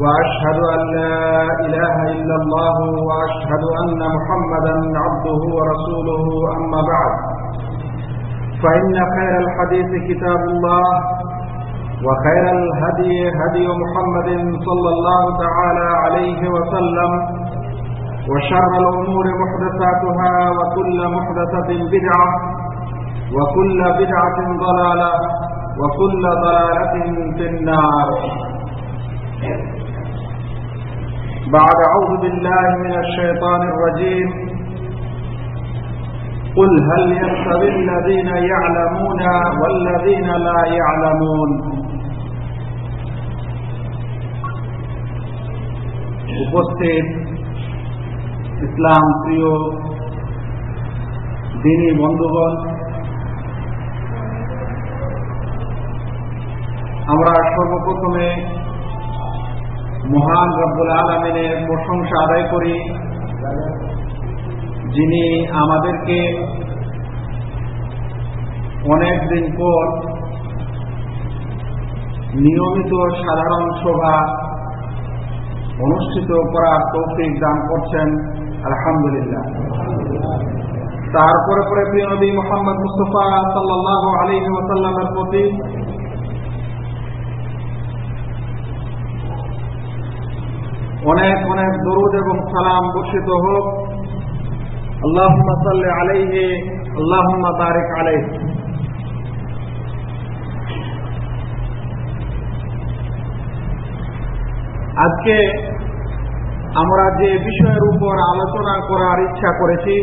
وأشهد أن لا إله إلا الله وأشهد أن محمدا عبده ورسوله أما بعد. فإن خير الحديث كتاب الله وخير الهدي هدي محمد صلى الله تعالى عليه وسلم وشر الأمور محدثاتها وكل محدثة بدعة وكل بدعة ضلالة وكل ضلالة في النار. بعد أعوذ بالله من الشيطان الرجيم قل هل يستوي الذين يعلمون والذين لا يعلمون উপস্থিত ইসলাম প্রিয় দিনী বন্ধুগণ আমরা সর্বপ্রথমে মহান রব্বুল আলমিনের প্রশংসা আদায় করি, যিনি আমাদেরকে অনেক দিন পর নিয়মিত সাধারণ সভা অনুষ্ঠিত করার তৌফিক দান করছেন, আলহামদুলিল্লাহ। তারপরে পরে প্রিয় নবী মোহাম্মদ মুস্তফা সাল্লাহ আলী ওসাল্লামের প্রতি অনেক অনেক দরুদ এবং সালাম বর্ষিত হোক। আল্লাহ আলাইহে আল্লাহ বারেক আলাই আজকে আমরা যে বিষয়ের উপর আলোচনা করার ইচ্ছা করেছি,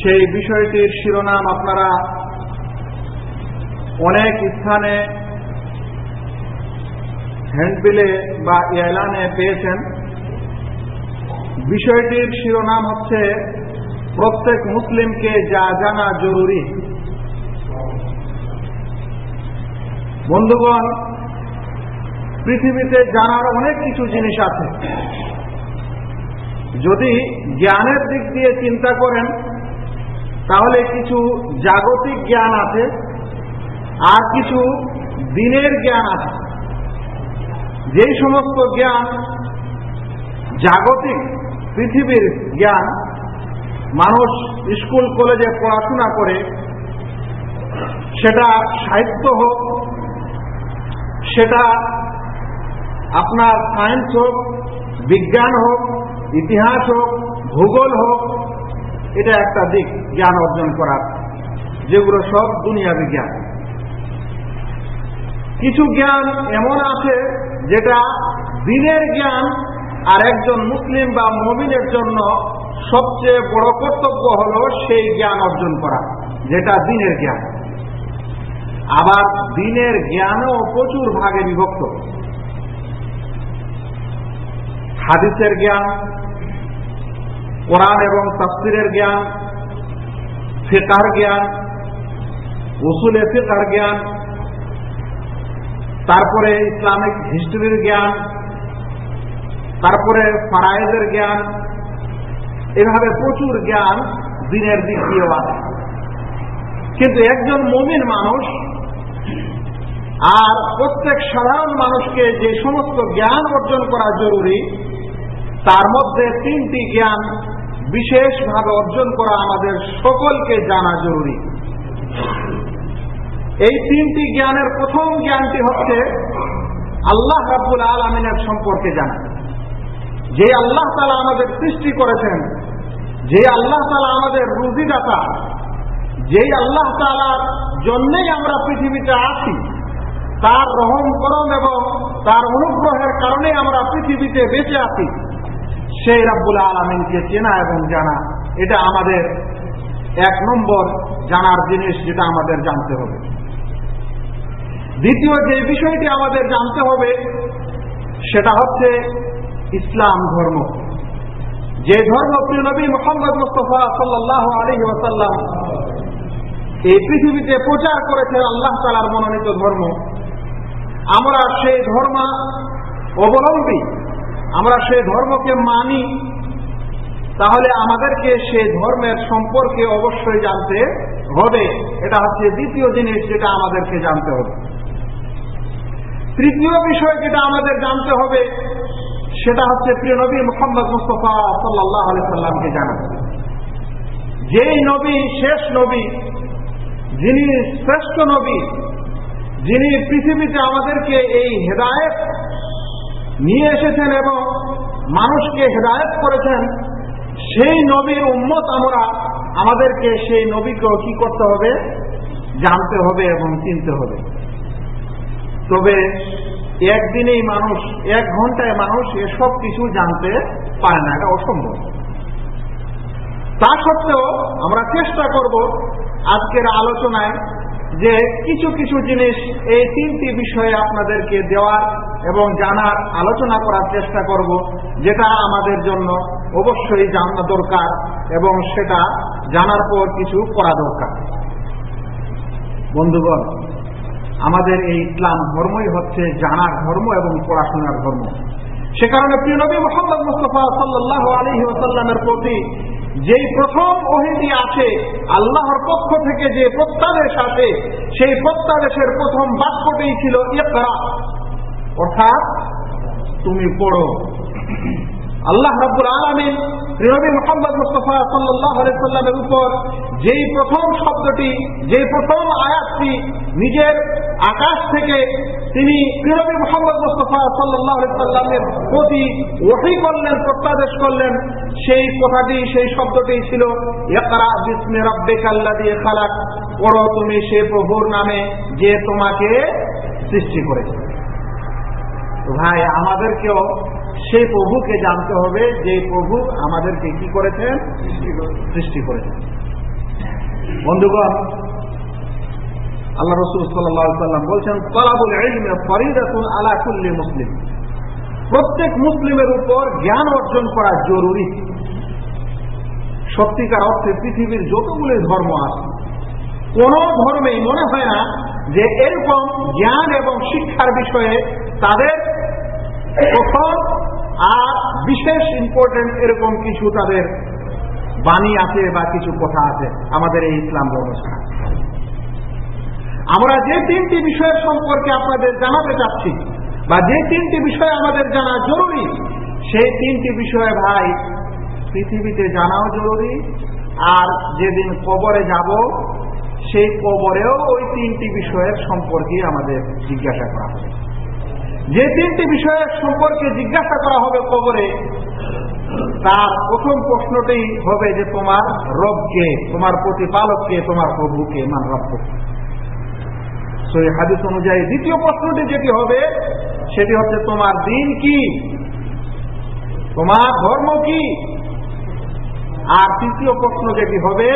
সেই বিষয়টির শিরোনাম আপনারা অনেক স্থানে হ্যান্ডবিলে বা এলানে পেয়েছেন। বিষয়টির শিরোনাম হচ্ছে, প্রত্যেক মুসলিমকে যা জানা জরুরি। বন্ধুগণ, পৃথিবীতে জানার অনেক কিছু জিনিস আছে। যদি জ্ঞানের দিক দিয়ে চিন্তা করেন, তাহলে কিছু জাগতিক জ্ঞান আছে, আর কিছু দিনের জ্ঞান আছে। যেই সমস্ত জ্ঞান জাগতিক পৃথিবীর জ্ঞান মানুষ স্কুল, কলেজে পড়াশোনা করে, সেটা সাহিত্য হোক, সেটা আপনার সায়েন্স হোক, বিজ্ঞান হোক, ইতিহাস হোক, ভূগোল হোক, এটা একটা দিক জ্ঞান অর্জন করার, যেগুলো সব দুনিয়া বিজ্ঞান কিছু জ্ঞান এমন আছে যেটা দিনের জ্ঞান আর একজন মুসলিম বা মমিনের জন্য সবচেয়ে বড় কর্তব্য হল সেই জ্ঞান অর্জন করা, যেটা দিনের জ্ঞান। আবার দিনের জ্ঞানও প্রচুর ভাগে বিভক্ত। হাদিসের জ্ঞান, কোরআন এবং তফসিরের জ্ঞান, ফেকার জ্ঞান, উসুলে ফেকার জ্ঞান তারপরে ইসলামিক হিস্ট্রির জ্ঞান, তারপরে ফারায়েজের জ্ঞান, এভাবে প্রচুর জ্ঞান দিনের দিক দিয়েও আছে কিন্তু একজন মমিন মানুষ আর প্রত্যেক সাধারণ মানুষকে যে সমস্ত জ্ঞান অর্জন করা জরুরি, তার মধ্যে তিনটি জ্ঞান বিশেষভাবে অর্জন করা আমাদের সকলকে জানা জরুরি। এই তিনটি জ্ঞানের প্রথম জ্ঞানটি হচ্ছে আল্লাহ রাবুল আলমিনের সম্পর্কে জানা। যে আল্লাহ তালা আমাদের সৃষ্টি করেছেন, যে আল্লাহ তালা আমাদের রুজিদাতা, যেই আল্লাহ তালার জন্যেই আমরা পৃথিবীতে আছি, তার রহম করম এবং তার অনুগ্রহের কারণে আমরা পৃথিবীতে বেঁচে আছি, সেই রাব্বুল আলমিনকে চেনা এবং জানা। এটা আমাদের এক নম্বর জানার জিনিস যেটা আমাদের জানতে হবে। দ্বিতীয় যে বিষয়টি আমাদের জানতে হবে, সেটা হচ্ছে ইসলাম ধর্ম। যে ধর্ম প্রিয় নবী মোহাম্মদ মুস্তফা সাল্লাহ আলী ওয়াসাল্লাম এই পৃথিবীতে প্রচার করেছে আল্লাহ তালার মনোনীত ধর্ম। আমরা সেই ধর্ম অবলম্বী, আমরা সেই ধর্মকে মানি, তাহলে আমাদেরকে সে ধর্মের সম্পর্কে অবশ্যই জানতে হবে। এটা হচ্ছে দ্বিতীয় জিনিস যেটা আমাদেরকে জানতে হবে। তৃতীয় বিষয় যেটা আমাদের জানতে হবে, সেটা হচ্ছে প্রিয় নবী মোহাম্মদ মুস্তফা সাল্লাহ আলি সাল্লামকে জানা যেই নবী, শেষ নবী, যিনি শ্রেষ্ঠ নবী, যিনি পৃথিবীতে আমাদেরকে এই হেদায়ত নিয়ে এসেছেন এবং মানুষকে হেদায়ত করেছেন, সেই নবীর উম্মত আমরা আমাদেরকে সেই নবীকেও কি করতে হবে? জানতে হবে এবং চিনতে হবে। তবে একদিনেই মানুষ, এক ঘন্টায় মানুষ এসব কিছু জানতে পারে না, এটা অসম্ভব। তা সত্ত্বেও আমরা চেষ্টা করব আজকের আলোচনায় যে কিছু কিছু জিনিস এই তিনটি বিষয়ে আপনাদেরকে দেওয়ার এবং জানার, আলোচনা করার চেষ্টা করব, যেটা আমাদের জন্য অবশ্যই জানা দরকার এবং সেটা জানার পর কিছু করা দরকার। বন্ধুগণ আমাদের এই ইসলাম ধর্মই হচ্ছে জানার ধর্ম এবং পড়াশোনার ধর্ম। সে কারণে প্রিয় নবী মোহাম্মদ মুস্তফা সাল্লাহ আলী ওসাল্লামের প্রতি যেই প্রথম ওহিদি আছে, আল্লাহর পক্ষ থেকে যে প্রত্যাদেশ আছে, সেই প্রত্যাদেশের প্রথম বাক্যটি ছিল ইকরা। অর্থাৎ তুমি পড়ো। আল্লাহ রাব্বুল আলমিন নবী মোহাম্মদ মুস্তফা সাল্লাহ সাল্লামের উপর যেই প্রথম শব্দটি, যেই প্রথম আয়াতটি নিজের আকাশ থেকে তিনি নবী মোহাম্মদ মুস্তফা সাল্লাহ সাল্লামের প্রতি ওহি করলেন, প্রত্যাদেশ করলেন, সেই কথাটি, সেই শব্দটি ছিল একরা বিস্মে রব্বে কাল্লা দিয়ে খালাক পড়ো তুমি সে প্রভুর নামে যে তোমাকে সৃষ্টি করেছে। ভাই, আমাদেরকেও সেই প্রভুকে জানতে হবে, যে প্রভু আমাদেরকে কি করেছেন? সৃষ্টি করেছেন। বন্ধুগণ আল্লাহ রসুল সাল্লাম বলছেন মুসলিম। প্রত্যেক মুসলিমের উপর জ্ঞান অর্জন করা জরুরি। সত্যিকার অর্থে পৃথিবীর যতগুলি ধর্ম আছে, কোন ধর্মেই মনে হয় না যে এরকম জ্ঞান এবং শিক্ষার বিষয়ে তাদের প্রথম আর বিশেষ ইম্পর্টেন্ট এরকম কিছু তাদের বাণী আছে বা কিছু কথা আছে আমাদের এই ইসলাম ছাড়া আমরা যে তিনটি বিষয়ের সম্পর্কে আপনাদের জানাতে চাচ্ছি, বা যে তিনটি বিষয় আমাদের জানা জরুরি, সেই তিনটি বিষয়ে ভাই পৃথিবীতে জানাও জরুরি, আর যেদিন কবরে যাব, সেই কবরেও ওই তিনটি বিষয়ের সম্পর্কে আমাদের জিজ্ঞাসা করা হবে। যে তিনটি বিষয়ের সম্পর্কে জিজ্ঞাসা করা হবে কবরে, তার প্রথম প্রশ্নটি হবে যে তোমার রবকে, তোমার প্রতিপালককে, তোমার প্রভুকে মান রবকে সেই হাদিস অনুযায়ী দ্বিতীয় প্রশ্নটি যেটি হবে, সেটি হচ্ছে তোমার দিন কি? তোমার ধর্ম কি? আর তৃতীয় প্রশ্ন যেটি হবে,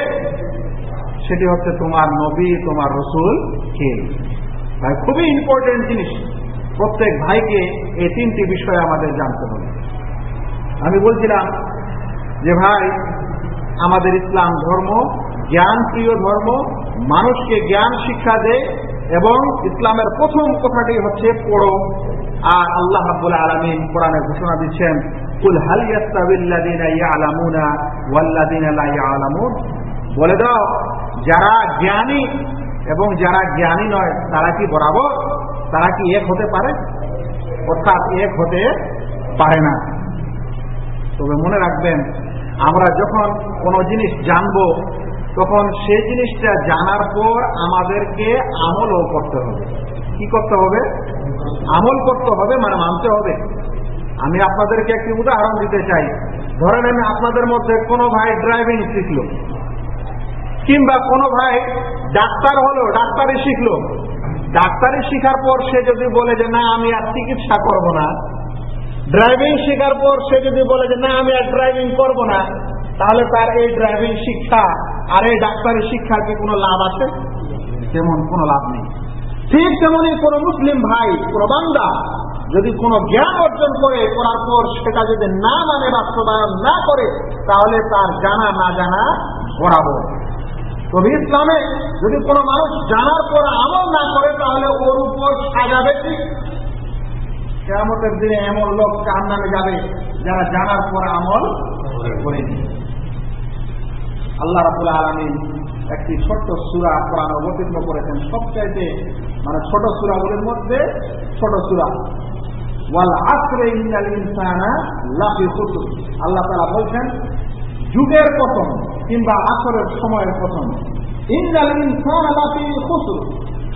সেটি হচ্ছে তোমার নবী, তোমার রসুল কে? ভাই, খুবই ইম্পর্টেন্ট জিনিস। প্রত্যেক ভাইকে এই তিনটি বিষয় আমাদের জানতে হবে। আমি বলছিলাম যে ভাই, আমাদের ইসলাম ধর্ম জ্ঞান প্রিয় ধর্ম, মানুষকে জ্ঞান শিক্ষা দেয় এবং ইসলামের প্রথম কথাটি হচ্ছে পড়ো। আর আল্লাহ রাব্বুল আলমিন কোরআনে ঘোষণা দিচ্ছেন, কুল হাল বলে দাও, যারা জ্ঞানী এবং যারা জ্ঞানী নয়, তারা কি বরাবর? তারা কি এক হতে পারে? অর্থাৎ এক হতে পারে না। তবে মনে রাখবেন, আমরা যখন কোনো জিনিস জানব তখন সেই জিনিসটা জানার পর আমাদেরকে আমলও করতে হবে। কি করতে হবে? আমল করতে হবে মানে মানতে হবে। আমি আপনাদেরকে একটি উদাহরণ দিতে চাই। ধরেন আমি আপনাদের মধ্যে কোনো ভাই ড্রাইভিং শিখলো, কিংবা কোনো ভাই ডাক্তার হলো ডাক্তারই শিখলো। ডাক্তারি শিখার পর সে যদি বলে যে, না, আমি আর চিকিৎসা করব না। ড্রাইভিং শেখার পর সে যদি বলে যে, না, আমি আর ড্রাইভিং করব না। তাহলে তার এই ড্রাইভিং শিক্ষা আর এই ডাক্তারের শিক্ষার কি কোনো লাভ আছে? তেমন কোনো লাভ নেই। ঠিক তেমনি কোন মুসলিম ভাই কোন বান্দা যদি কোনো জ্ঞান অর্জন করে করার পর সেটা যদি না মানে বাস্তবায়ন না করে তাহলে তার জানা না জানা বরাবর। তবে ইসলামে যদি কোনো মানুষ জানার পর আমল না করে তাহলে ওর উপর সাজা বেশি। কেমতের দিনে এমন লোক জাহান্নামে যাবে যারা জানার পর আমল করেনি। আল্লাহ রাবুল আলমী একটি ছোট্ট সুরা কোরআন অবতীর্ণ করেছেন। সবচাইতে মানে ছোট সুরাগুলির মধ্যে ছোট সুরা। ওয়াল আসরে ইন্নাল ইনসানা লাফি খুসুর। আল্লাহ তাআলা বলছেন, যুগের প্রথম কিংবা আসরের সময়ের প্রথম। ইন্নাল ইনসানা লাফি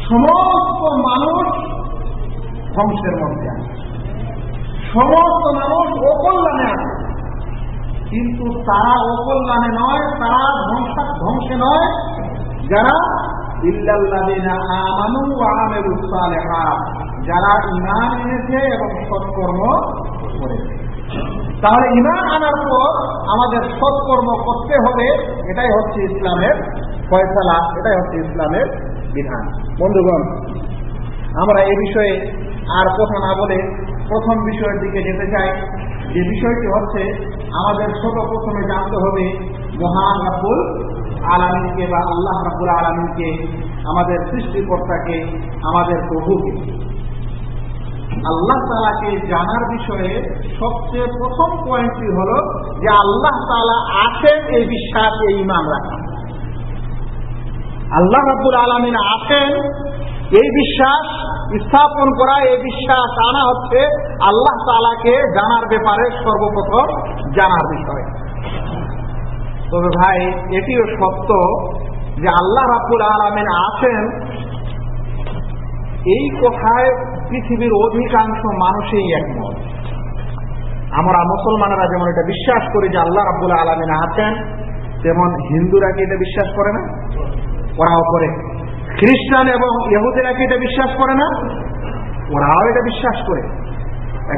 সমস্ত মানুষ ধ্বংসের মধ্যে আছে। সমস্ত মানুষ অকল্যাণে আছে। কিন্তু তারা অকল্যাণে নয়, তারা ধ্বংস, ধ্বংসে নয়। যারা? যারা ইমান এনেছে এবং সৎকর্ম করেছে। তাহলে ইমান আনার পর আমাদের সৎকর্ম করতে হবে, এটাই হচ্ছে ইসলামের ফয়সালা, এটাই হচ্ছে ইসলামের বিধান। বন্ধুগণ, আমরা এ বিষয়ে আর কথা না বলে প্রথম বিষয়ের দিকে যেতে চাই। যে বিষয়টি হচ্ছে, আমাদের ছোট প্রথমে জানতে হবে মহান রাব্বুল আলমিনকে বা আল্লাহ রাব্বুল আলমিনকে, আমাদের সৃষ্টিকর্তাকে, আমাদের প্রভুকে। আল্লাহ তালাকে জানার বিষয়ে সবচেয়ে প্রথম পয়েন্টটি হল যে আল্লাহ তালা আছেন এই বিশ্বাস, এই ইমান রাখা। আল্লাহ রাব্বুল আলমিন আছেন এই বিশ্বাস স্থাপন করা এই বিশ্বাস আনা হচ্ছে আল্লাহ তালাকে জানার ব্যাপারে সর্বপ্রথম জানার বিষয়। তবে ভাই, এটিও সত্য যে আল্লাহ রাব্বুল আলমিন আছেন। এই কথায় পৃথিবীর অধিকাংশ মানুষই একমত। আমরা মুসলমানেরা যেমন এটা বিশ্বাস করি যে আল্লাহ রাব্বুল আলমিন আছেন, তেমন হিন্দুরা কি এটা বিশ্বাস করে না? ওরাও করে। খ্রিস্টান এবং ইহুদিরা কি এটা বিশ্বাস করে না? ওরাও এটা বিশ্বাস করে।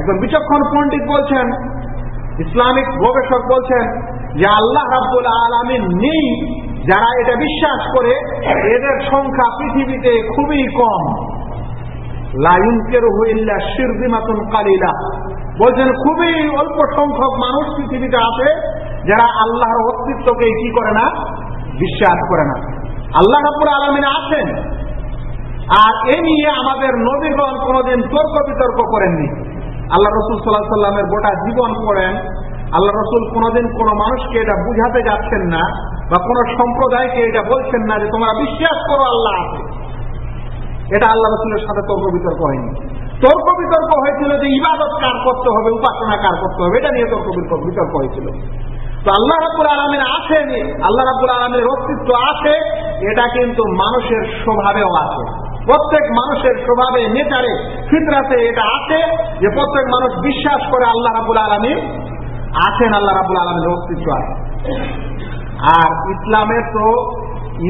একজন বিচক্ষণ পণ্ডিত বলছেন, ইসলামিক গবেষক বলছেন যে আল্লাহ রাব্বুল আলমিন নেই যারা এটা বিশ্বাস করে, এদের সংখ্যা পৃথিবীতে খুবই কম। লাইনকের হইল্লা শিরদিমাতুন কালিলা। বলছেন, খুবই অল্প সংখ্যক মানুষ পৃথিবীতে আছে যারা আল্লাহর অস্তিত্বকে কি করে না? বিশ্বাস করে না। আল্লাহ রাব্বুল আলমিন আছেন। আর এ নিয়ে আমাদের নবীগণ কোনোদিন তর্ক বিতর্ক করেননি। আল্লাহ রসুল সাল্লাহ সাল্লামের গোটা জীবন পড়েন। আল্লাহ রসুল কোনোদিন কোন মানুষকে এটা বুঝাতে যাচ্ছেন না বা কোন সম্প্রদায়কে এটা বলছেন না যে তোমরা বিশ্বাস করো আল্লাহ আছে। এটা আল্লাহ রসুলের সাথে তর্ক বিতর্ক হয়নি। তর্ক বিতর্ক হয়েছিল যে ইবাদত কার করতে হবে, উপাসনা কার করতে হবে, এটা নিয়ে তর্ক বিতর্ক হয়েছিল। তো আল্লাহ রাবুল আলমের আছে আল্লাহ রাবুল আলমের অস্তিত্ব আছে, এটা কিন্তু মানুষের স্বভাবেও আছে। প্রত্যেক মানুষের স্বভাবে নেচারে ফিতরাতে এটা আছে যে প্রত্যেক মানুষ বিশ্বাস করে আল্লাহ রাবুল আলমী আছেন, আল্লাহ রাবুল আলমের অস্তিত্ব আছে। আর ইসলামে তো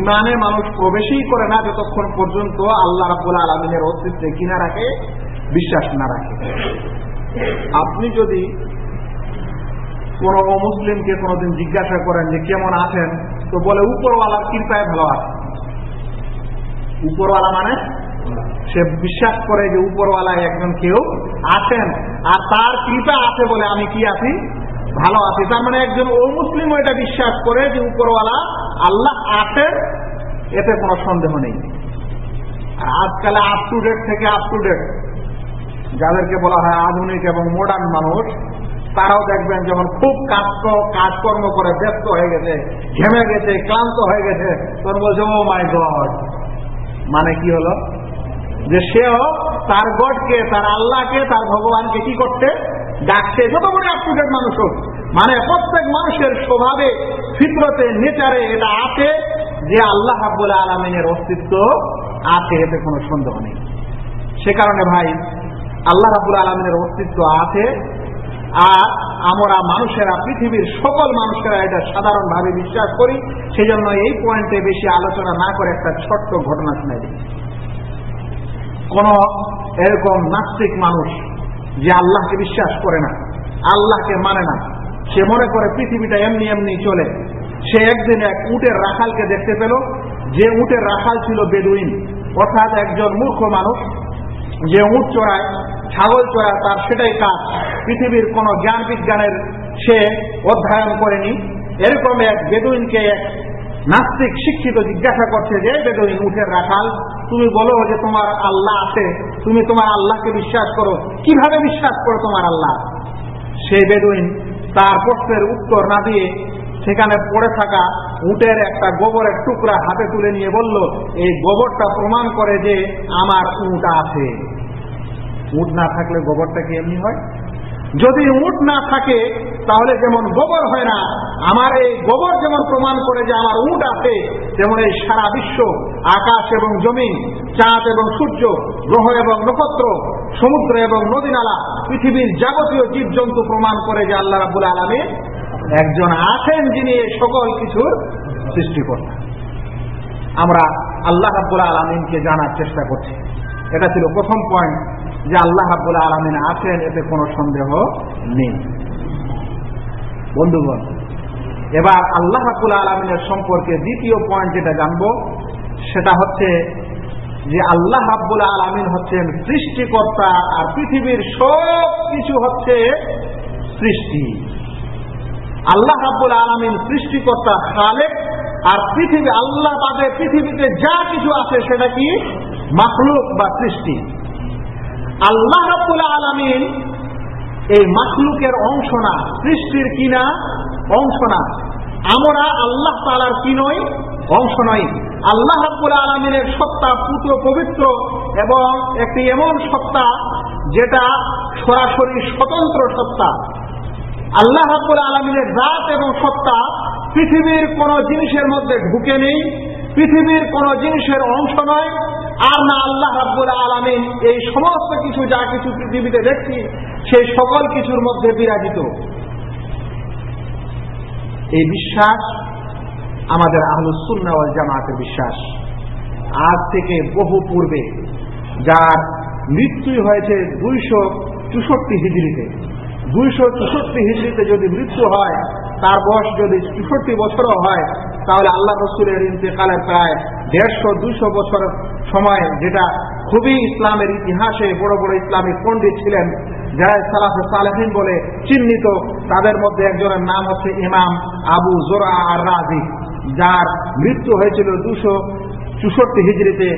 ইমানে মানুষ প্রবেশই করে না যতক্ষণ পর্যন্ত আল্লাহ রাবুল আলমিনের অস্তিত্বে কিনা রাখে, বিশ্বাস না রাখে। আপনি যদি কোন অমুসলিমকে কোনোদিন জিজ্ঞাসা করেন যে কেমন আছেন, তো বলে উপরওয়ালার কৃপায় ভালো আছে। উপরওয়ালা মানে সে বিশ্বাস করে যে উপরওয়ালা একজন কেউ আছেন, আর তার কৃপা আছে বলে আমি কি আছি? ভালো আছি। তার মানে একজন অমুসলিম এটা বিশ্বাস করে যে উপরওয়ালা আল্লাহ আছেন, এতে কোনো সন্দেহ নেই। আজকালে আপ টু ডেট থেকে আপ টু ডেট যাদেরকে বলা হয় আধুনিক এবং মডার্ন মানুষ তারাও দেখবেন যেমন খুব কাজ কাজকর্ম করে ব্যস্ত হয়ে গেছে, ঘেমে গেছে, ক্লান্ত হয়ে গেছে, তখন বলছে ও মাই গড মানে কি হলো? যে সেও তার গডকে, তার আল্লাহকে, তার ভগবানকে কি করতে ডাকছে? যত বড় আপটুডেট মানুষ হোক। মানে প্রত্যেক মানুষের স্বভাবে, ফিতরতে, নেচারে এটা আছে যে আল্লাহ হাবুল আলমিনের অস্তিত্ব আছে, এতে কোনো সন্দেহ নেই। সে কারণে ভাই, আল্লাহ রাবুল আলমিনের অস্তিত্ব আছে আর আমরা মানুষেরা, পৃথিবীর সকল মানুষেরা এটা সাধারণভাবে বিশ্বাস করি। সেজন্য এই পয়েন্টে বেশি আলোচনা না করে একটা ছোট্ট ঘটনা শুনে দিই। কোন এরকম নাস্তিক মানুষ যে আল্লাহকে বিশ্বাস করে না, আল্লাহকে মানে না, সে মনে করে পৃথিবীটা এমনি এমনি চলে। সে একদিন এক উটের রাখালকে দেখতে পেল, যে উটের রাখাল ছিল বেদুইন। অর্থাৎ একজন মূর্খ মানুষ, যে উঁট চড়ায়, ছাগল চড়ায়, তার সেটাই কাজ। পৃথিবীর কোন জ্ঞান বিজ্ঞানের সে অধ্যয়ন করেনি। এরকম এক বেদুইনকে এক নাস্তিক শিক্ষিত জিজ্ঞাসা করছে যে বেদুইন উঠের রাখাল, তুমি বলো যে তোমার আল্লাহ আছে, তুমি তোমার আল্লাহকে বিশ্বাস করো। কীভাবে বিশ্বাস করো তোমার আল্লাহ? সেই বেদুইন তার প্রশ্নের উত্তর না দিয়ে সেখানে পড়ে থাকা উটের একটা গোবরের টুকরা হাতে তুলে নিয়ে বলল, এই গোবরটা প্রমাণ করে যে আমার উট আছে। উট না থাকলে গোবরটা কি এমনি হয়? যদি উট না থাকে, তাহলে যেমন গোবর হয় না, আমার এই গোবর যেমন প্রমাণ করে যে আমার উট আছে যেমন এই সারা বিশ্ব, আকাশ এবং জমিন, চাঁদ এবং সূর্য, গ্রহ এবং নক্ষত্র, সমুদ্র এবং নদীনালা, পৃথিবীর যাবতীয় জীবজন্তু প্রমাণ করে যে আল্লাহ রাবুল আলমী একজন আছেন যিনি এই সকল কিছুর সৃষ্টিকর্তা। আমরা আল্লাহ রাবুল আলমিনকে জানার চেষ্টা করছি। এটা ছিল প্রথম পয়েন্ট যে আল্লাহ রাবুল আলমিন আছেন, এতে কোনো সন্দেহ নেই। বন্ধুগণ, এবার আল্লাহ রাবুল আলমিনের সম্পর্কে দ্বিতীয় পয়েন্ট যেটা জানব, সেটা হচ্ছে যে আল্লাহ রাব্বুল আলমিন হচ্ছেন সৃষ্টিকর্তা আর পৃথিবীর সব কিছু হচ্ছে সৃষ্টি। আল্লাহ রাব্বুল আলমিন সৃষ্টিকর্তা, খালেক আর পৃথিবী, আল্লাহ বাদে পৃথিবীতে যা কিছু আছে সেটা কি? মাখলুক বা সৃষ্টি। আল্লাহ রাব্বুল আলমিন এই মাখলুকের অংশ না, সৃষ্টির কিনা অংশ না। আমরা আল্লাহ তালার কি নই, অংশ নই। আল্লাহ রাব্বুল আলমিনের সত্তা পুত্র পবিত্র এবং একটি এমন সত্তা যেটা সরাসরি স্বতন্ত্র সত্তা। আল্লাহ রাব্বুল আলমিনের রাত এবং সত্তা পৃথিবীর কোন জিনিসের মধ্যে ঢুকে নেই, পৃথিবীর কোন জিনিসের অংশ নয় আর না আল্লাহ রাব্বুল আলমিন এই সমস্ত কিছু, যা কিছু পৃথিবীতে দেখছি, সেই সকল কিছুর মধ্যে বিরাজিত। এই বিশ্বাস আমাদের আহলুসুল্না ওয়াল জামাতের বিশ্বাস। আজ থেকে বহু পূর্বে যার মৃত্যুই হয়েছে দুইশো চৌষট্টি হিজড়িতে। দুইশো চৌষট্টি হিজড়িতে যদি মৃত্যু হয়, তার বয়স যদি চৌষট্টি বছরও হয় তাহলে আল্লাহ রসুলের ইন্তেকালের প্রায় দেড়শো দুইশো বছর সময় যেটা খুবই ইসলামের ইতিহাসে বড় বড় ইসলামিক পণ্ডিত ছিলেন যারা সালাফে সালেহিন বলে চিহ্নিত, তাদের মধ্যে একজনের নাম হচ্ছে ইমাম আবু জোরা আর রাজি যার মৃত্যু হয়েছিল দুশো চৌষট্টি হিজড়িতে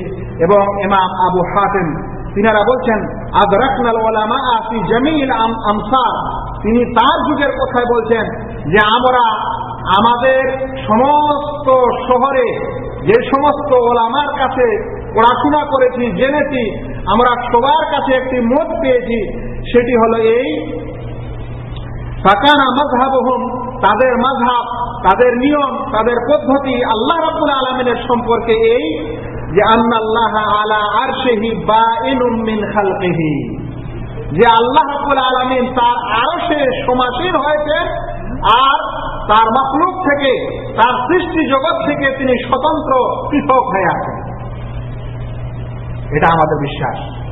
এবং ইমাম আবু হাতেম। তিনারা বলছেন, আদরাকনাল ওলামা ফি জামিল আমসার তিনি তার যুগের কথায় বলছেন যে, আমরা আমাদের সমস্ত শহরে যে সমস্ত ওলামার কাছে পড়াশোনা করেছি, জেনেছি, আমরা সবার কাছে একটি মত পেয়েছি, সেটি হলো এই, ফাকানা মজহাবহম তাদের মাঝহাব তাদের নিয়ম, তাদের পদ্ধতি আল্লাহ রাবুল আলমিনের সম্পর্কে এই যে আল্লাহ আলা আরশেহি বা মিন খালকেহি। যে আল্লাহ রাবুল আলমিন তার আরশে সমাসীন হয়েছে আর তার মখলুক থেকে, তার সৃষ্টি জগৎ থেকে তিনি স্বতন্ত্র পৃথক হয়ে আছেন। এটা আমাদের বিশ্বাস।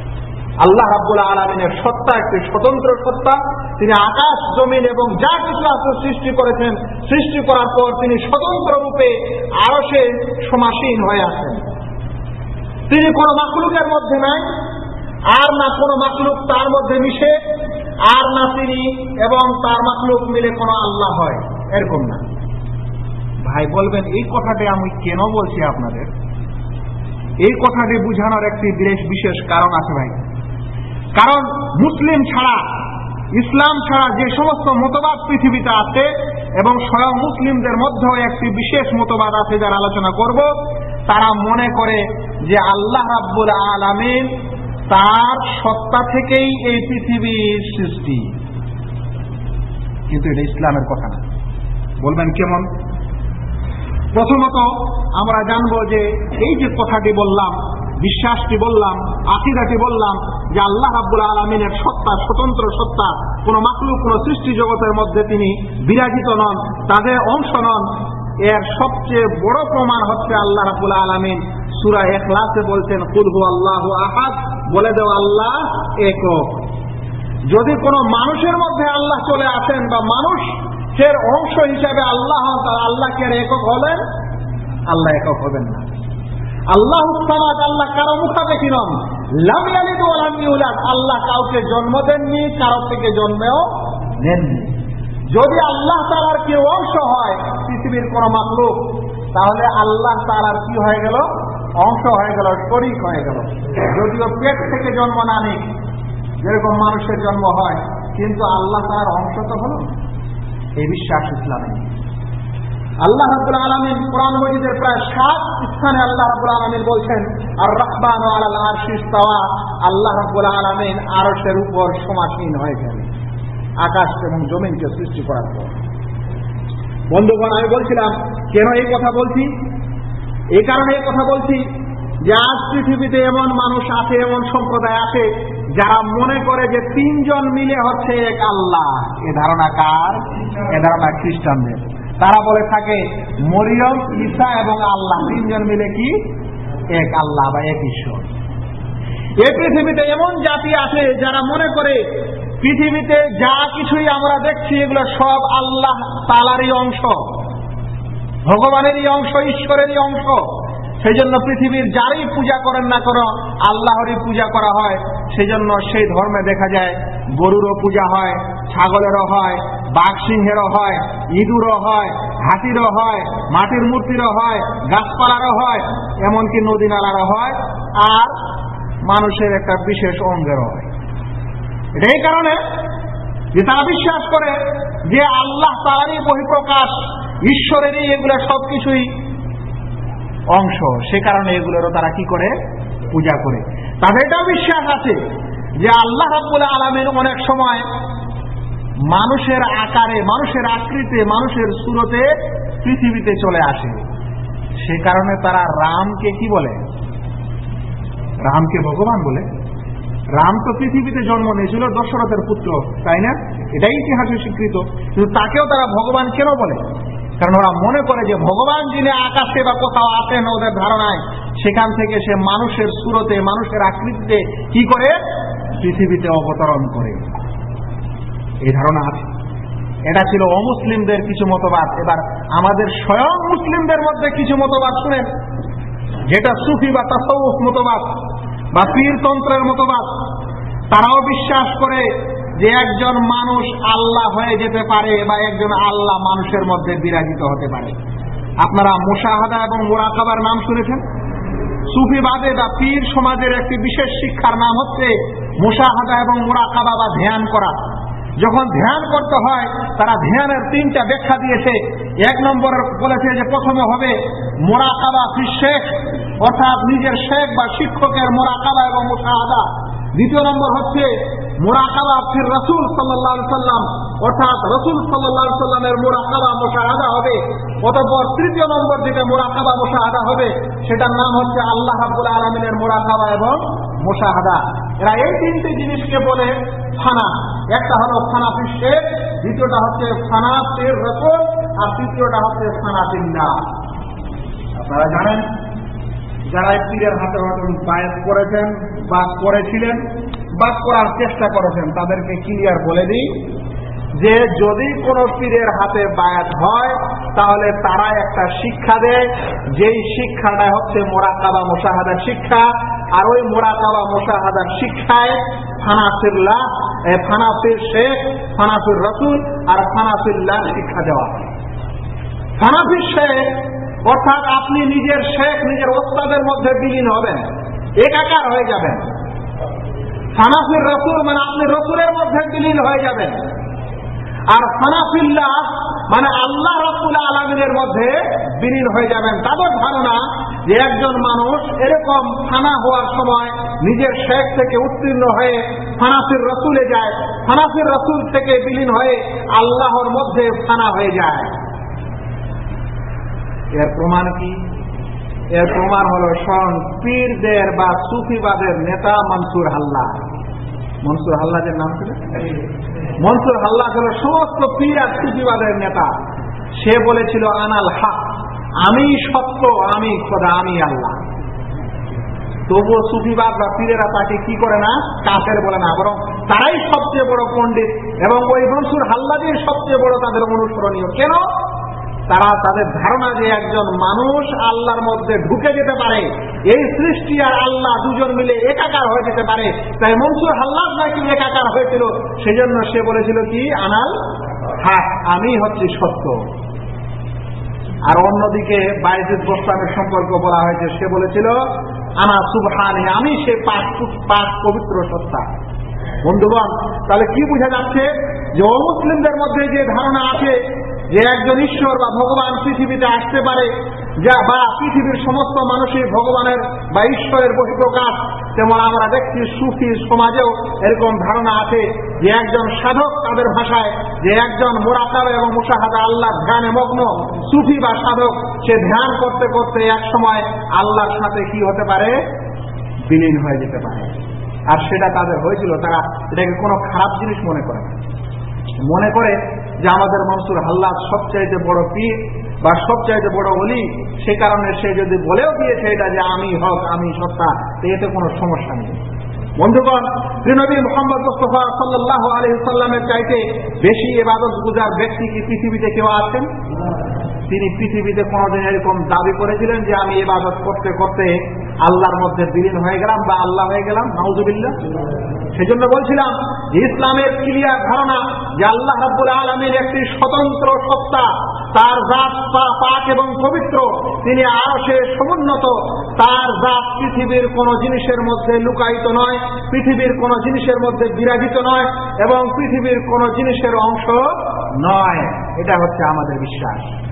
আল্লাহ রাব্বুল আলমিনের সত্তা একটি স্বতন্ত্র সত্তা। তিনি আকাশ, জমিন এবং যা কিছু আছে সৃষ্টি করেছেন, সৃষ্টি করার পর তিনি স্বতন্ত্র রূপে আরও সে সমাসীন হয়ে আছেন। তিনি কোন মাকলুকের মধ্যে নাই, আর না কোন মাকলুক তার মধ্যে মিশে, আর না তিনি এবং তার মাকলুক মিলে কোন আল্লাহ হয়। এরকম না। ভাই বলবেন, এই কথাটি আমি কেন বলছি আপনাদের? এই কথাটি বুঝানোর একটি বিশেষ বিশেষ কারণ আছে ভাই। কারণ মুসলিম ছাড়া, ইসলাম ছাড়া যে সমস্ত মতবাদ পৃথিবীতে আছে এবং স্বয়ং মুসলিমদের মধ্যেও একটি বিশেষ মতবাদ আছে যার আলোচনা করব, তারা মনে করে যে আল্লাহ রাব্বুল আলামিন তার সত্তা থেকেই এই পৃথিবীর সৃষ্টি। কিন্তু এটা ইসলামের কথা না। বলবেন কেমন? প্রথমত আমরা জানব যে এই যে কথাটি বললাম, বিশ্বাসটি বললাম, আকিদাটি বললাম যে আল্লাহ রাব্বুল আলমিনের সত্তা, স্বতন্ত্র সত্তা, কোন মাকলুক কোন সৃষ্টি জগতের মধ্যে তিনি বিরাজিত নন, তাদের অংশ নন। এর সবচেয়ে বড় প্রমাণ হচ্ছে আল্লাহ রাবুল আলমিন সুরা এখলাসে বলছেন কুলহু আল্লাহ আহাদ বলে দেও আল্লাহ একক। যদি কোনো মানুষের মধ্যে আল্লাহ চলে আসেন বা মানুষ ফের অংশ হিসাবে আল্লাহ তার আল্লাহকে একক হলেন? আল্লাহ একক হবেন না। আল্লাহ আল্লাহ কারও মুখাপেক্ষি নন। লাম ইয়ালিদ ওয়া লাম ইউলাদ। আল্লাহ কাউকে জন্ম দেননি, কারও থেকে জন্মেও নেননি। যদি আল্লাহ তাআলার কেউ অংশ হয়, পৃথিবীর কোন মাখলুক, তাহলে আল্লাহ তাআলার কি হয়ে গেল? অংশ হয়ে গেল, শরিক হয়ে গেল। যদিও পেট থেকে জন্ম না নিক, যেরকম মানুষের জন্ম হয়, কিন্তু আল্লাহ তার অংশ তো হল এই বিশ্বাস ইসলামে। আল্লাহ রাব্বুল আলামিন কোরআন মজিদের প্রায় সাত স্থানে আল্লাহ রাব্বুল আলামিন বলছেন আর রহমান আল্লাহ রাব্বুল আলামিন আরশের উপর সমাসীন হয়েছেন আকাশ এবং জমিনকে সৃষ্টি করার পর। বন্ধুগণ, আমি বলছিলাম, কেন এই কথা বলছি? এই কারণে এই কথা বলছি যে আজ পৃথিবীতে এমন মানুষ আছে, এমন সম্প্রদায় আছে যারা মনে করে যে তিনজন মিলে হচ্ছে এক আল্লাহ, এ ধারণা কার? এ ধারণা খ্রিস্টানদের। তারা বলে থাকে, মরিয়ম, ঈসা এবং আল্লাহ, তিনজন মিলে কি? এক আল্লাহ বা এক ঈশ্বর। এই পৃথিবীতে এমন জাতি আছে যারা মনে করে, পৃথিবীতে যা কিছুই আমরা দেখছি, এগুলো সব আল্লাহ তালারই অংশ, ভগবানেরই অংশ, ঈশ্বরেরই অংশ। সেই জন্য পৃথিবীর যারই পূজা করেন না করো আল্লাহরই পূজা করা হয়। সেই জন্য সেই ধর্মে দেখা যায়, গরুরও পূজা হয়, ছাগলেরও হয়, বাঘ সিংহেরও হয়, ইঁদুরও হয়, হাতিরও হয়, মাটির মূর্তিরও হয়, গাছপালারও হয়, এমনকি নদী নালারও হয়, আর মানুষের একটা বিশেষ অঙ্গেরও হয়। এটা এই কারণে যে তারা বিশ্বাস করে যে আল্লাহ তারারই বহিপ্রকাশ, ঈশ্বরেরই এগুলো সবকিছুই অংশ। সে কারণে এগুলোরও তারা কি করে? পূজা করে। তাদের এটাও বিশ্বাস আছে যে আল্লাহ রাব্বুল আলমের অনেক সময় মানুষের আকারে, মানুষের আকৃতিতে, মানুষের সুরতে পৃথিবীতে চলে আসে। সে কারণে তারা রামকে কি বলে? রামকে ভগবান বলে। রাম তো পৃথিবীতে জন্ম নিয়েছিল, দশরথের পুত্র, তাই না? এটাই ইতিহাসে স্বীকৃত। কিন্তু তাকেও তারা ভগবান কেন বলে? কারণ ওরা মনে করে যে ভগবান যিনি আকাশে বা কোথাও আসেন ওদের ধারণায়, সেখান থেকে সে মানুষের সুরতে, মানুষের আকৃতিতে কি করে? পৃথিবীতে অবতরণ করে। এই ধারণা আছে। এটা ছিল অমুসলিমদের কিছু মতবাদ। এবার আমাদের স্বয়ং মুসলিমদের মধ্যে কিছু মতবাদ শুনেন। যেটা সুফি বা তাসৌফ মতবাদ বা পীরতন্ত্রের মতবাদ, তারাও বিশ্বাস করে যে একজন মানুষ আল্লাহ হয়ে যেতে পারে বা একজন আল্লাহ মানুষের মধ্যে বিরাজিত হতে পারে। আপনারা মুশাহাদা এবং মোরাকাবার নাম শুনেছেন? সুফিবাদে বা পীর সমাজের একটি বিশেষ শিক্ষার নাম হচ্ছে মুশাহাদা এবং মোরাকাবা বা ধ্যান করা। যখন ধ্যান করতে হয়, তারা ধ্যানের তিনটা ব্যাখ্যা দিয়েছে। এক নম্বর বলেছে যে প্রথমে হবে মোরাকাবা ফি শেখ, অর্থাৎ নিজের শেখ বা শিক্ষকের মোরাকাবা এবং মুশাহাদা। দ্বিতীয় নম্বর হচ্ছে মোরাকাবা ফির রসুল সাল্লাহ সাল্লাম, অর্থাৎ রসুল সাল্লাহ সাল্লামের মোরাকাবা মোশাহাদা হবে। অতঃপর তৃতীয় নম্বর যেটা মোরাকাবা মোশাহাদা হবে, সেটার নাম হচ্ছে আল্লাহ রাবুল আলমিনের মোরাকাবা এবং মোশাহাদা। এরা এই তিনটি জিনিসকে বলে ফানা। একটা হলো ফানাফি শেখ দ্বিতীয়টা হচ্ছে ফানাফির রসুল, আর তৃতীয়টা হচ্ছে ফানাফিল্লা আপনারা জানেন, যারা পীরের হাতে হয়তো বায়াত করেছেন বা করেছিলেন বা করার চেষ্টা করেছেন, তাদেরকে ক্লিয়ার বলে দিই যে যদি কোন পীরের হাতে বায়াত হয়, তাহলে তারা একটা শিক্ষা দেয়। যেই শিক্ষাটা হচ্ছে মোরাকাবা মোশাহাদার শিক্ষা। আর ওই মোরাকাবা মোশাহাদার শিক্ষায় ফানাফিল্লাহ ফানাফির শেখ ফানাফির রসুল, আর ফানাফিল্লাহ শিক্ষা দেওয়া। ফানাফির শেখ, অর্থাৎ আপনি নিজের শেখ, নিজের ওস্তাদের মধ্যে বিলীন হবেন, একাকার হয়ে যাবেন। ফানাফির রসুল মানে আপনি রসুলের মধ্যে বিলীন হয়ে যাবেন। আর ফানাফিল্লাহ মানে আল্লাহ রসুল আলমিনের মধ্যে বিলীন হয়ে যাবেন। তাদের ধারণা যে একজন মানুষ এরকম ফানা হওয়ার সময় নিজের শেখ থেকে উত্তীর্ণ হয়ে ফানাফির রসুলে যায়। ফানাফির রসুল থেকে বিলীন হয়ে আল্লাহর মধ্যে ফানা হয়ে যায়। এর প্রমাণ কি? এর প্রমাণ হলো স্বয়ং পীরদের বা সুফিবাদের নেতা মনসুর হাল্লা। মনসুর হাল্লাদের নাম ছিল? মনসুর হাল্লা হল সমস্ত পীর আর সুফিবাদের নেতা। সে বলেছিল, আনাল হক, আমি সত্য, আমি খোদা, আমি আল্লাহ। তবুও সুফিবাদ বা পীরেরা তাকে কি করে না? কাফের বলে না, বরং তারাই সবচেয়ে বড় পণ্ডিত এবং ওই মনসুর হাল্লাদের সবচেয়ে বড় তাদের অনুসরণীয়। কেন? তারা তাদের ধারণা যে একজন মানুষ আল্লাহর মধ্যে ঢুকে যেতে পারে, এই সৃষ্টি আর আল্লাহ দুজন মিলে একাকার হয়ে যেতে পারে। তাই মনসুর হাল্লাদ নাকি একাকার হয়েছিল? সেজন্য সে বলেছিল কি? আনাল হাক, আমি হচ্ছি সত্য। আর অন্যদিকে বাইজিদ গোস্তামের সম্পর্ক বলা হয়েছে, সে বলেছিল, আনা সুবহানি, আমি সে পাক পাক পবিত্র সত্তা। বন্ধুগণ, তাহলে কি বোঝা যাচ্ছে যে অমুসলিমদের মধ্যে যে ধারণা আছে যে একজন ঈশ্বর বা ভগবান পৃথিবীতে আসতে পারে, যা বা পৃথিবীর সমস্ত মানুষই ভগবানের বা ঈশ্বরের বহিঃপ্রকাশ যেমন আমরা দেখছি সুফি সমাজেও এরকম ধারণা আছে যে একজন সাধক তাদের ভাষায়, যে একজন মোরাকাব এবং মুসাহাদা আল্লাহ ধ্যানে মগ্ন সুফি বা সাধক, সে ধ্যান করতে করতে এক সময় আল্লাহর সাথে কি হতে পারে? বিলীন হয়ে যেতে পারে। আর সেটা তাদের হয়েছিল, তারা এটাকে কোনো খারাপ জিনিস মনে করে মনে করে যে আমাদের মনসুর হাল্লাদ সবচাইতে বড় পীর বা সবচাইতে বড় অলি সে কারণে সে যদি বলেও দিয়েছে এটা যে আমি হক, আমি সত্তা এতে কোনো সমস্যা নেই। বন্ধুগণ, শ্রীনবী মোহাম্মদ মুস্তফা সাল্লাহ আলহিসাল্লামের চাইতে বেশি এবাদত গুজার ব্যক্তি কি পৃথিবীতে কেউ আছেন? তিনি পৃথিবীতে কোনোদিন এরকম দাবি করেছিলেন যে আমি এবাদত করতে করতে আল্লাহর মধ্যে বিলীন হয়ে গেলাম বা আল্লাহ হয়ে গেলাম, নাউজুবিল্লাহ। সেজন্য বলছিলাম যে ইসলামের ক্লিয়ার ধারণা যে আল্লাহ রাব্বুল আলমীর একটি স্বতন্ত্র সত্তা, তার জাত পাক এবং পবিত্র। তিনি আরও সে সমুন্নত। তার জাত পৃথিবীর কোন জিনিসের মধ্যে লুকায়িত নয়, পৃথিবীর কোন জিনিসের মধ্যে বিরাজিত নয় এবং পৃথিবীর কোন জিনিসের অংশ নয়। এটা হচ্ছে আমাদের বিশ্বাস।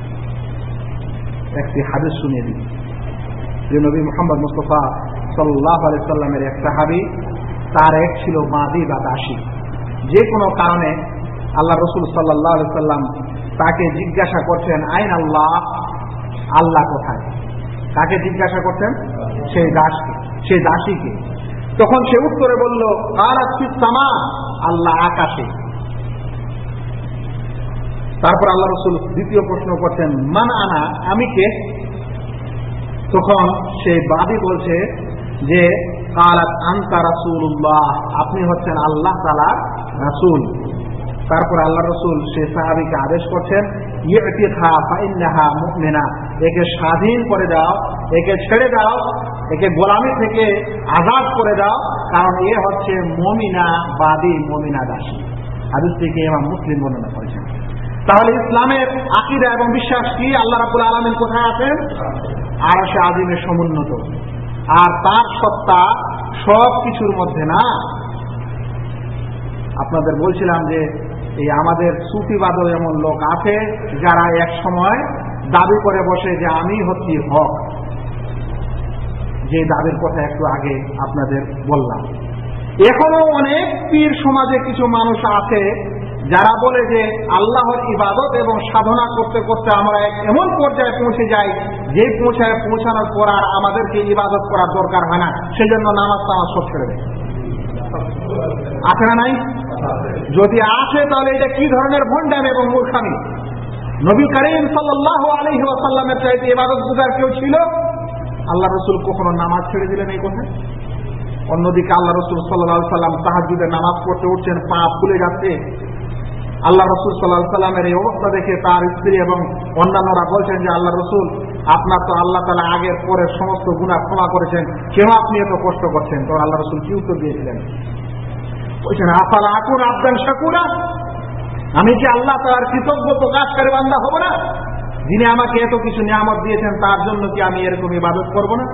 একটি হাদিস শুনিয়ে দিই। যে নবী মোহাম্মদ মুস্তফা সাল্লাহ আলি সাল্লামের এক সাহাবি, তার এক ছিল মাদি বা দাসী। যে কোনো কারণে আল্লাহ রসুল সাল্লাহ আলি সাল্লাম তাকে জিজ্ঞাসা করছেন, আইন আল্লাহ আল্লাহ কোথায়? তাকে জিজ্ঞাসা করতেন সেই দাসকে, সেই দাসীকে। তখন সে উত্তরে বলল আর আসছি সামা আল্লাহ আকাশে। তারপর আল্লাহ রসুল দ্বিতীয় প্রশ্ন করছেন, মান আনা? আমি কে? তখন সে বাদী বলছে যে, কালাত আন্তা রাসুল্লাহ আপনি হচ্ছেন আল্লাহ তালা রাসুল। তারপর আল্লাহ রসুল সে সাহাবিকে আদেশ করছেন ইয়ে খা ফাইন্নাহা মুমিনা। একে স্বাধীন করে দাও, একে ছেড়ে দাও, একে গোলামি থেকে আজাদ করে দাও। কারণ এ হচ্ছে মমিনা, বাদী মমিনা দাসী। হাদিস থেকে এমাম মুসলিম বর্ণনা করেছেন। তাহলে ইসলামের আকিদা এবং বিশ্বাস কি? আল্লাহ রাবুল আলমিন কোথায় আছেন? আর সে আজিমের সমুন্নত। আর তার সত্তা সব কিছুর মধ্যে না। আপনাদের বলছিলাম যে এই আমাদের সুফিবাদও এমন লোক আছে যারা এক সময় দাবি করে বসে যে আমি হচ্ছি হক। যে দাবির কথা একটু আগে আপনাদের বললাম। এখনও অনেক পীর সমাজে কিছু মানুষ আছে যারা বলে যে আল্লাহর ইবাদত এবং সাধনা করতে করতে আমরা এক এমন পর্যায়ে পৌঁছে যাই, যে পৌঁছায় পৌঁছানোর পর আর আমাদেরকে ইবাদত করার দরকার হয় না, সেজন্য নামাজ তামাজ সব দেয়। আছে না নাই? যদি আসে তাহলে এটা কি ধরনের ভণ্ডাম এবং মূর্খামি? নবী করিম সাল্লাহ আলহি ওয়াসাল্লামের চাইতে ইবাদত গুজার কেউ ছিল? আল্লাহ রসুল কখনো নামাজ ছেড়ে দিলেন এই কথা? অন্যদিকে আল্লাহ রসুল সাল্লাহ সাল্লাম তাহাজুদে নামাজ পড়তে উঠছেন, পা ফুলে যাচ্ছে। আল্লাহ রসুল সাল্লাহ সাল্লামের এই অবস্থা দেখে তার স্ত্রী এবং অন্যান্যরা বলছেন যে, আল্লাহ রসুল, আপনার তো আল্লাহ তালা আগের পরের সমস্ত গুণা ক্ষমা করেছেন, কেন আপনি এত কষ্ট করছেন? তো আল্লাহ রসুল কি উত্তর দিয়েছিলেন? বলছেন, আফাল আকুর আবদান শাকুরা? আমি কি আল্লাহ তার কৃতজ্ঞ প্রকাশকারী বান্দা হব না? যিনি আমাকে এত কিছু নিয়ামত দিয়েছেন, তার জন্য কি আমি এরকম ইবাদত করব না?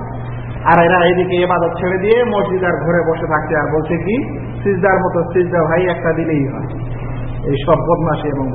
আর এরা এদিকে এবাদত ছেড়ে দিয়ে মসজিদার ঘরে বসে থাকছে আর বলছে কি, সিজদার মতো সিজদা ভাই, একটা দিলেই হয়। এই সব বদমাসী এবং